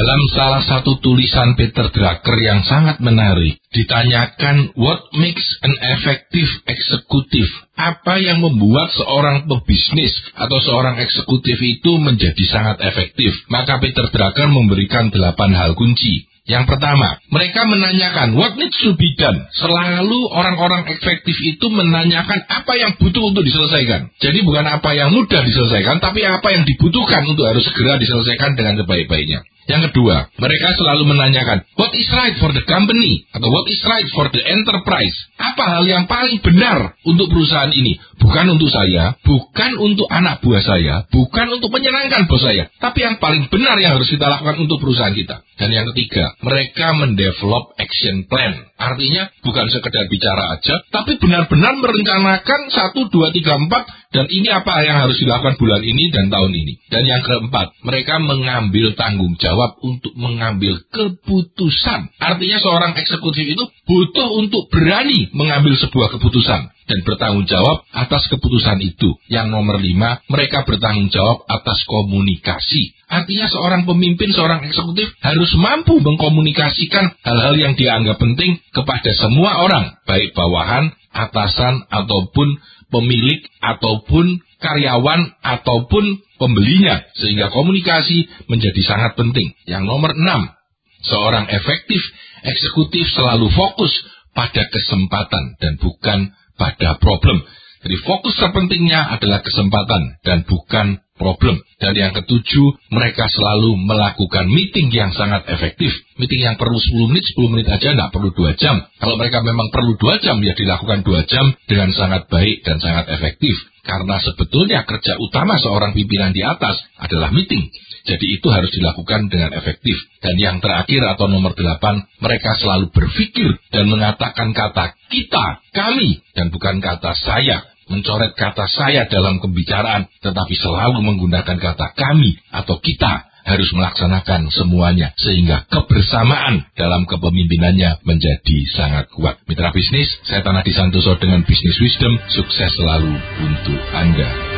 Dalam salah satu tulisan Peter Drucker yang sangat menarik, ditanyakan what makes an effective executive? Apa yang membuat seorang pebisnis atau seorang eksekutif itu menjadi sangat efektif? Maka Peter Drucker memberikan delapan hal kunci. Yang pertama, mereka menanyakan what needs to be done. Selalu orang-orang efektif itu menanyakan apa yang butuh untuk diselesaikan. Jadi bukan apa yang mudah diselesaikan, tapi apa yang dibutuhkan untuk harus segera diselesaikan dengan sebaik-baiknya. Yang kedua, mereka selalu menanyakan, what is right for the company? Atau what is right for the enterprise? Apa hal yang paling benar untuk perusahaan ini? Bukan untuk saya, bukan untuk anak buah saya, bukan untuk menyenangkan bos saya, tapi yang paling benar yang harus kita lakukan untuk perusahaan kita. Dan yang ketiga, mereka mendevelop action plan. Artinya bukan sekedar bicara aja, tapi benar-benar merencanakan satu, dua, tiga, empat, dan ini apa yang harus dilakukan bulan ini dan tahun ini. Dan yang keempat, mereka mengambil tanggung jawab untuk mengambil keputusan. Artinya seorang eksekutif itu butuh untuk berani mengambil sebuah keputusan dan bertanggung jawab atas keputusan itu. Yang nomor lima, mereka bertanggung jawab atas komunikasi. Artinya seorang pemimpin, seorang eksekutif harus mampu mengkomunikasikan hal-hal yang dianggap penting kepada semua orang, baik bawahan, atasan, ataupun pemilik, ataupun karyawan, ataupun pembelinya. Sehingga komunikasi menjadi sangat penting. Yang nomor enam, seorang efektif eksekutif selalu fokus pada kesempatan dan bukan pada problem. Jadi fokus terpentingnya adalah kesempatan dan bukan problem. Dan yang ketujuh, mereka selalu melakukan meeting yang sangat efektif. Meeting yang perlu 10 menit, 10 menit aja, tidak perlu 2 jam. Kalau mereka memang perlu 2 jam, ya dilakukan 2 jam dengan sangat baik dan sangat efektif. Karena sebetulnya kerja utama seorang pimpinan di atas adalah meeting. Jadi itu harus dilakukan dengan efektif. Dan yang terakhir atau nomor delapan, mereka selalu berpikir dan mengatakan kata kita, kami, dan bukan kata saya. Mencoret kata saya dalam pembicaraan, tetapi selalu menggunakan kata kami atau kita harus melaksanakan semuanya sehingga kebersamaan dalam kepemimpinannya menjadi sangat kuat. Mitra bisnis, saya Tanah Disantoso dengan Bisnis Wisdom, sukses selalu untuk Anda.